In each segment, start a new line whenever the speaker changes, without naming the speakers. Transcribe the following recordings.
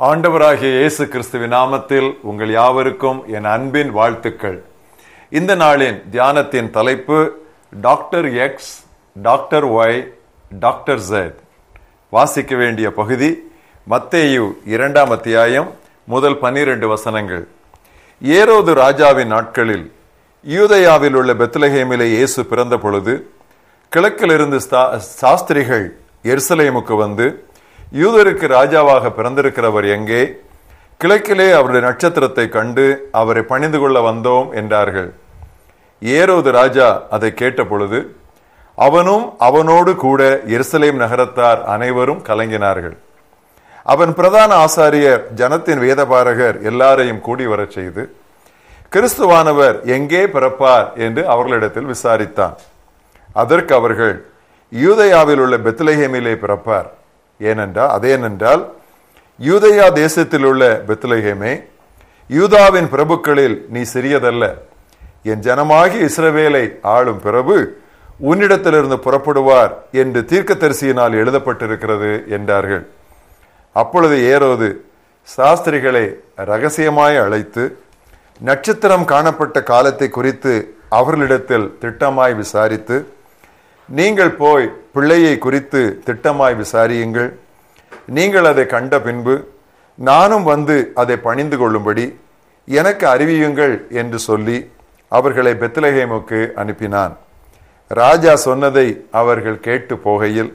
ஆண்டவராகிய இயேசு கிறிஸ்துவின் நாமத்தில் உங்கள் யாவருக்கும் என் அன்பின் வாழ்த்துக்கள். இந்த நாளின் தியானத்தின் தலைப்பு doctor X doctor Y doctor Z வாசிக்க வேண்டிய பகுதி மத்தேயு இரண்டாம் அத்தியாயம் முதல் பன்னிரண்டு வசனங்கள். ஏரோது ராஜாவின் நாட்களில் யூதயாவில் உள்ள பெத்லஹேமிலே இயேசு பிறந்த பொழுது கிழக்கிலிருந்து சாஸ்திரிகள் எருசலேமுக்கு வந்து யூதருக்கு ராஜாவாக பிறந்திருக்கிறவர் எங்கே? கிழக்கிலே அவருடைய நட்சத்திரத்தை கண்டு அவரை பணிந்து கொள்ள வந்தோம் என்றார்கள். ஏரோது ராஜா அதை கேட்ட பொழுது அவனும் அவனோடு கூட எருசலேம் நகரத்தார் அனைவரும் கலங்கினார்கள். அவன் பிரதான ஆசாரியர் ஜனத்தின் வேதபாரகர் எல்லாரையும் கூடி வரச் செய்து கிறிஸ்துவானவர் எங்கே பிறப்பார் என்று அவர்களிடத்தில் விசாரித்தான். அதற்கு அவர்கள் யூதயாவில் உள்ள பெத்லஹேமிலே பிறப்பார். ஏனென்றால் அதேனென்றால் யூதயா தேசத்தில் உள்ள பெத்லகேமே யூதாவின் பிரபுக்களில் நீ சிறியதல்ல. என் ஜனமாகி இஸ்ரவேலை ஆளும் பிரபு உன்னிடத்திலிருந்து புறப்படுவார் என்று தீர்க்க தரிசியினால் எழுதப்பட்டிருக்கிறது என்றார்கள். அப்பொழுது ஏறோது சாஸ்திரிகளை ரகசியமாய் அழைத்து நட்சத்திரம் காணப்பட்ட காலத்தை குறித்து அவர்களிடத்தில் திட்டமாய் விசாரித்து நீங்கள் போய் பிள்ளையை குறித்து திட்டமாய் விசாரியுங்கள். நீங்கள் அதை கண்ட பின்பு நானும் வந்து அதை பணிந்து கொள்ளும்படி எனக்கு அறிவியுங்கள் என்று சொல்லி அவர்களை பெத்லஹேமுக்கு அனுப்பினான். ராஜா சொன்னதை அவர்கள் கேட்டு போகையில்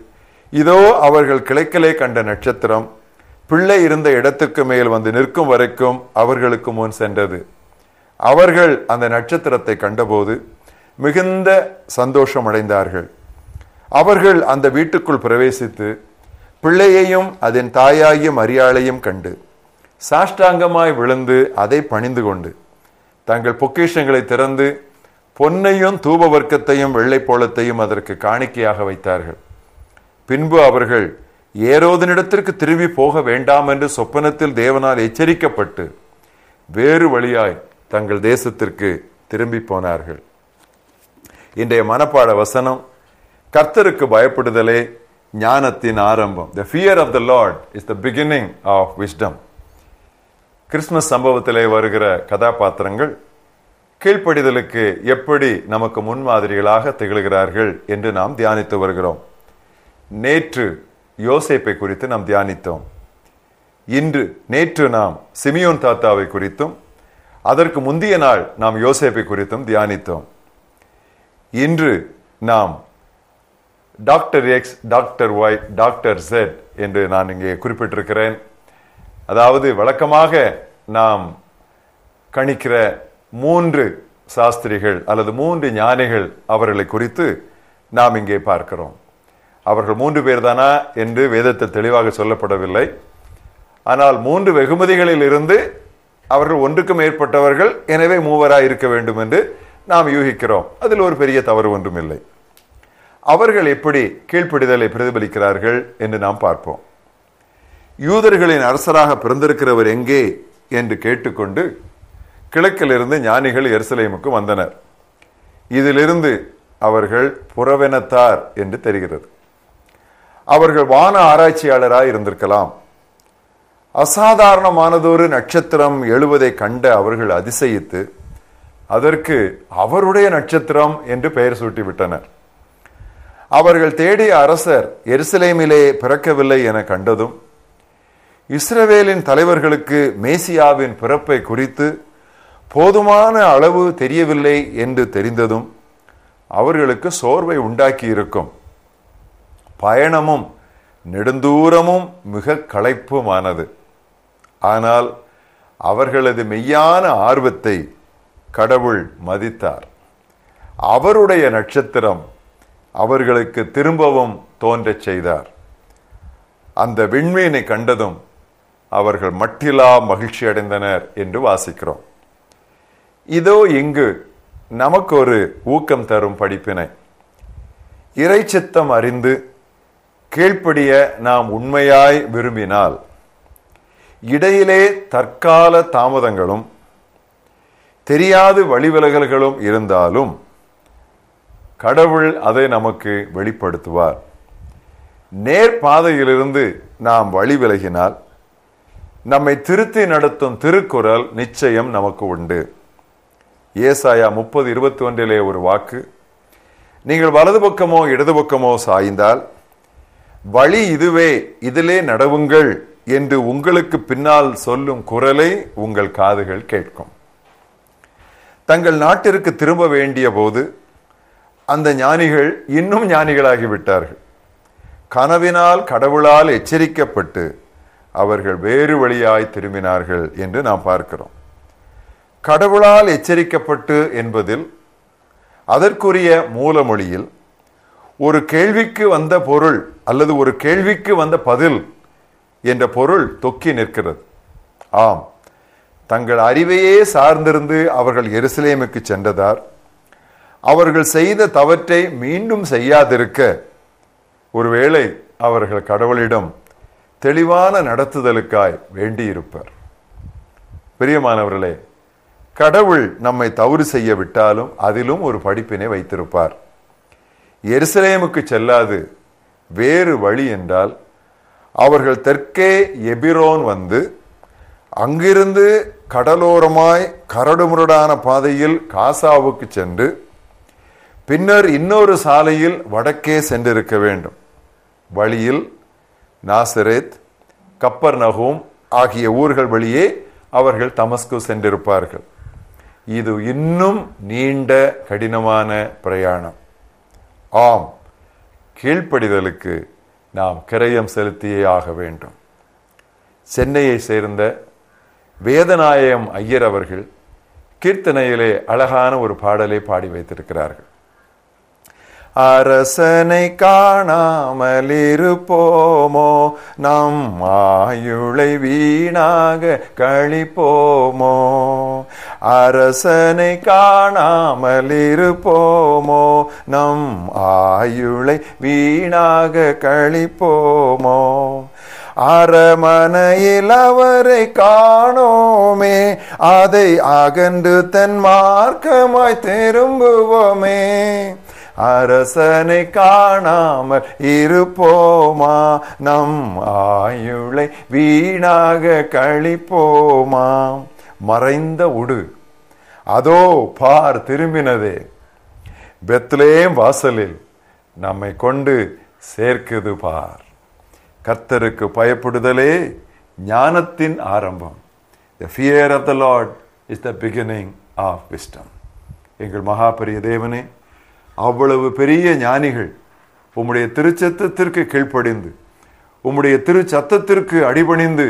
இதோ அவர்கள் கிளைக்கலே கண்ட நட்சத்திரம் பிள்ளை இருந்த இடத்துக்கு மேல் வந்து நிற்கும் வரைக்கும் அவர்களுக்கு முன் சென்றது. அவர்கள் அந்த நட்சத்திரத்தை கண்டபோது மிகுந்த சந்தோஷம் அடைந்தார்கள் அவர்கள் அந்த வீட்டுக்குள் பிரவேசித்து பிள்ளையையும் அதன் தாயாகிய மரியாளையும் கண்டு சாஷ்டாங்கமாய் விழுந்து அதை பணிந்து கொண்டு தங்கள் பொக்கிஷங்களை திறந்து பொன்னையும் தூப வர்க்கத்தையும் வெள்ளைப்போளத்தையும் அதற்கு காணிக்கையாக வைத்தார்கள். பின்பு அவர்கள் ஏரோதனிடத்திற்கு திரும்பி போக வேண்டாம் என்று சொப்பனத்தில் தேவனால் எச்சரிக்கப்பட்டு வேறு வழியாய் தங்கள் தேசத்திற்கு திரும்பி போனார்கள். இன்றைய மனப்பாட வசனம் கர்த்தருக்கு பயப்படுதலே ஞானத்தின் ஆரம்பம். The fear of the Lord is the beginning of wisdom Christmas சம்பவத்திலே வருகிற கதாபாத்திரங்கள் கீழ்ப்படிதலுக்கு எப்படி நமக்கு முன்மாதிரிகளாக திகழ்கிறார்கள் என்று நாம் தியானித்து வருகிறோம். நேற்று யோசேப்பை குறித்து நாம் தியானித்தோம். இன்று நேற்று நாம் சிமியோன் தாத்தாவை குறித்தும் அதற்கு முந்தைய நாள் நாம் யோசேப்பை குறித்தும் தியானித்தோம். இன்று நாம் doctor X doctor Y doctor Z என்று நான் இங்கே குறிப்பிட்டிருக்கிறேன். அதாவது வழக்கமாக நாம் கணிக்கிற மூன்று சாஸ்திரிகள் அல்லது மூன்று ஞானிகள் அவர்களை குறித்து நாம் இங்கே பார்க்கிறோம். அவர்கள் மூன்று பேர்தானா என்று வேதத்தில் தெளிவாக சொல்லப்படவில்லை. ஆனால் மூன்று வெகுமதிகளில் இருந்து அவர்கள் ஒன்றுக்கும் மேற்பட்டவர்கள் எனவே மூவராய் இருக்க வேண்டும் என்று நாம் யூகிக்கிறோம். அதில் ஒரு பெரிய தவறு ஒன்றும் இல்லை அவர்கள் எப்படி கீழ்ப்படிதலை பிரதிபலிக்கிறார்கள் என்று நாம் பார்ப்போம். யூதர்களின் அரசராக பிறந்திருக்கிறவர் எங்கே என்று கேட்டுக்கொண்டு கிழக்கிலிருந்து ஞானிகள் எருசலேமுக்கு வந்தனர். இதிலிருந்து அவர்கள் புறவெனத்தார் என்று தெரிகிறது. அவர்கள் வான ஆராய்ச்சியாளராக இருந்திருக்கலாம். அசாதாரணமானதொரு நட்சத்திரம் எழுவதை கண்ட அவர்கள் அதிசயித்து அதற்கு அவருடைய நட்சத்திரம் என்று பெயர் சூட்டிவிட்டனர். அவர்கள் தேடிய அரசர் எருசலேமிலே பிறக்கவில்லை என கண்டதும் இஸ்ரவேலின் தலைவர்களுக்கு மேசியாவின் பிறப்பை குறித்து போதுமான அளவு தெரியவில்லை என்று தெரிந்ததும் அவர்களுக்கு சோர்வை உண்டாக்கி இருக்கும் பயணமும் நெடுந்தூரமும் மிக களைப்புமானது. ஆனால் அவர்களது மெய்யான ஆர்வத்தை கடவுள் மதித்தார். அவருடைய நட்சத்திரம் அவர்களுக்கு திரும்பவும் தோன்றச் செய்தார். அந்த விண்மீனை கண்டதும் அவர்கள் மட்டிலா மகிழ்ச்சி அடைந்தனர் என்று வாசிக்கிறோம். இதோ இங்கு நமக்கு ஒரு ஊக்கம் தரும் படிப்பினை. இறைச்சித்தம் அறிந்து கீழ்ப்படிய நாம் உண்மையாய் விரும்பினால் இடையிலே தற்கால தாமதங்களும் தெரியாது வழிவிலகல்களும் இருந்தாலும் கடவுள் அதை நமக்கு வெளிப்படுத்துவார். நேர் பாதையிலிருந்து நாம் வழி விலகினால் நம்மை திருத்தி நடத்தும் திருக்குறள் நிச்சயம் நமக்கு உண்டு. ஏசாயா முப்பது இருபத்தி ஒன்றிலே ஒரு வாக்கு நீங்கள் வலது பக்கமோ இடது பக்கமோ சாய்ந்தால் வழி இதுவே இதிலே நடவுங்கள் என்று உங்களுக்கு பின்னால் சொல்லும் குரலை உங்கள் காதுகள் கேட்கும். தங்கள் நாட்டிற்கு திரும்ப வேண்டிய போது அந்த ஞானிகள் இன்னும் ஞானிகளாகி விட்டார்கள் கனவினால் கடவுளால் எச்சரிக்கப்பட்டு அவர்கள் வேறு வழியாய் திரும்பினார்கள் என்று நாம் பார்க்கிறோம். கடவுளால் எச்சரிக்கப்பட்டு என்பதில் அதற்குரிய மூலமொழியில் ஒரு கேள்விக்கு வந்த பொருள் அல்லது ஒரு கேள்விக்கு வந்த பதில் என்ற பொருள் தொக்கி நிற்கிறது. ஆம் தங்கள் அறிவையே சார்ந்திருந்து அவர்கள் எருசலேமுக்கு சென்றதார். அவர்கள் செய்த தவற்றை மீண்டும் செய்யாதிருக்க ஒருவேளை அவர்கள் கடவுளிடம் தெளிவான நடத்துதலுக்காய் வேண்டியிருப்பர். பிரியமானவர்களே கடவுள் நம்மை தவறு செய்ய விட்டாலும் அதிலும் ஒரு படிப்பினை வைத்திருப்பார். எருசலேமுக்கு செல்லாது வேறு வழி என்றால் அவர்கள் தெற்கே எபிரோன் வந்து அங்கிருந்து கடலோரமாய் கரடுமுரடான பாதையில் காசாவுக்கு சென்று பின்னர் இன்னொரு சாலையில் வடக்கே சென்றிருக்க வேண்டும். வழியில் நாசரேத் கப்பர் நகோம் ஆகிய ஊர்கள் வழியே அவர்கள் தமஸ்கு சென்றிருப்பார்கள். இது இன்னும் நீண்ட கடினமான பிரயாணம். ஆம் கீழ்ப்படிதலுக்கு நாம் கிரயம் செலுத்தியே ஆக வேண்டும். சென்னையை சேர்ந்த வேதநாயகம் ஐயர் அவர்கள் கீர்த்தனையிலே அழகான ஒரு பாடலை பாடி வைத்திருக்கிறார்கள். அரசனை காணாமல் இருப்போமோ நம் ஆயுளை வீணாக கழிப்போமோ? அரசனை காணாமல் இருப்போமோ நம் ஆயுளை வீணாக கழிப்போமோ? அரமனையில் அவரை காணோமே அதை அகன்று தன் மார்க்கமாய் திரும்புவோமே. அரசனை காணாமல் இருப்போமா? நம் ஆயுளை வீணாக கழிப்போமா? மறைந்த உடு. அதோ பார் திரும்பினதே. பெத்லேம் வாசலில் நம்மை கொண்டு சேர்க்குது பார். கர்த்தருக்கு பயப்படுதலே ஞானத்தின் ஆரம்பம். The fear of the Lord is the beginning of wisdom எங்கள் மகாபரிய தேவனே அவ்வளவு பெரிய ஞானிகள் உம்முடைய திருச்சத்தத்திற்கு கீழ்ப்படிந்து உம்முடைய திருச்சத்தத்திற்கு அடிபணிந்து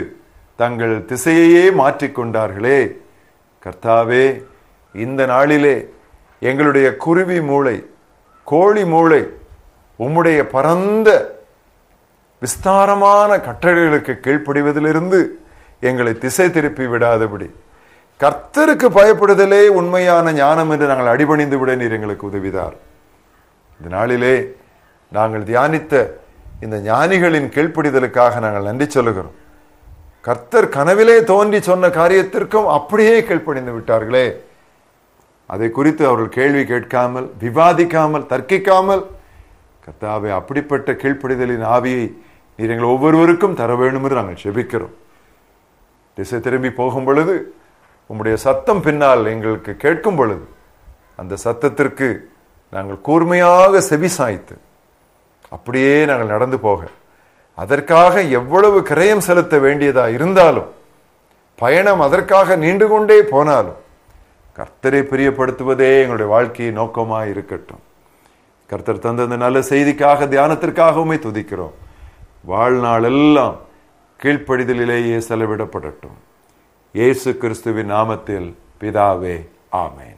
தங்கள் திசையையே மாற்றிக்கொண்டார்களே கர்த்தாவே இந்த நாளிலே எங்களுடைய குருவி மூளை கோழி மூளை உம்முடைய பரந்த விஸ்தாரமான கட்டளைகளுக்கு கீழ்ப்படிவதிலிருந்து எங்களை திசை திருப்பி விடாதபடி கர்த்தருக்கு பயப்படுதலே உண்மையான ஞானம் என்று நாங்கள் அடிபணிந்து விட நீர் எங்களுக்கு உதவிதார். இந்த நாளிலே நாங்கள் தியானித்த இந்த ஞானிகளின் கீழ்ப்பிடிதலுக்காக நாங்கள் நன்றி சொல்லுகிறோம். கர்த்தர் கனவிலே தோன்றி சொன்ன காரியத்திற்கும் அப்படியே கீழ்ப்படிந்து விட்டார்களே. அதை குறித்து அவர்கள் கேள்வி கேட்காமல் விவாதிக்காமல் தர்க்கிக்காமல் கர்த்தாவை அப்படிப்பட்ட கீழ்ப்படிதலின் ஆவியை நீர் எங்கள் ஒவ்வொருவருக்கும் தர வேண்டும் என்று நாங்கள் செபிக்கிறோம். திசை திரும்பி போகும் பொழுது உம்முடைய சத்தம் பின்னால் எங்களுக்கு கேட்கும் பொழுது அந்த சத்தத்திற்கு நாங்கள் கூர்மையாக செவி சாய்த்து அப்படியே நாங்கள் நடந்து போக அதற்காக எவ்வளவு கிரயம் செலுத்த வேண்டியதா இருந்தாலும் பயணம் அதற்காக நீண்டு கொண்டே போனாலும் கர்த்தரை பிரியப்படுத்துவதே எங்களுடைய வாழ்க்கையை நோக்கமாக இருக்கட்டும். கர்த்தர் தந்த நல்ல செய்திக்காக தியானத்திற்காகவுமே துதிக்கிறோம். வாழ்நாள் எல்லாம் கீழ்ப்படிதலிலேயே செலவிடப்படட்டும். இயேசு கிறிஸ்துவின் நாமத்தில் பிதாவே ஆமே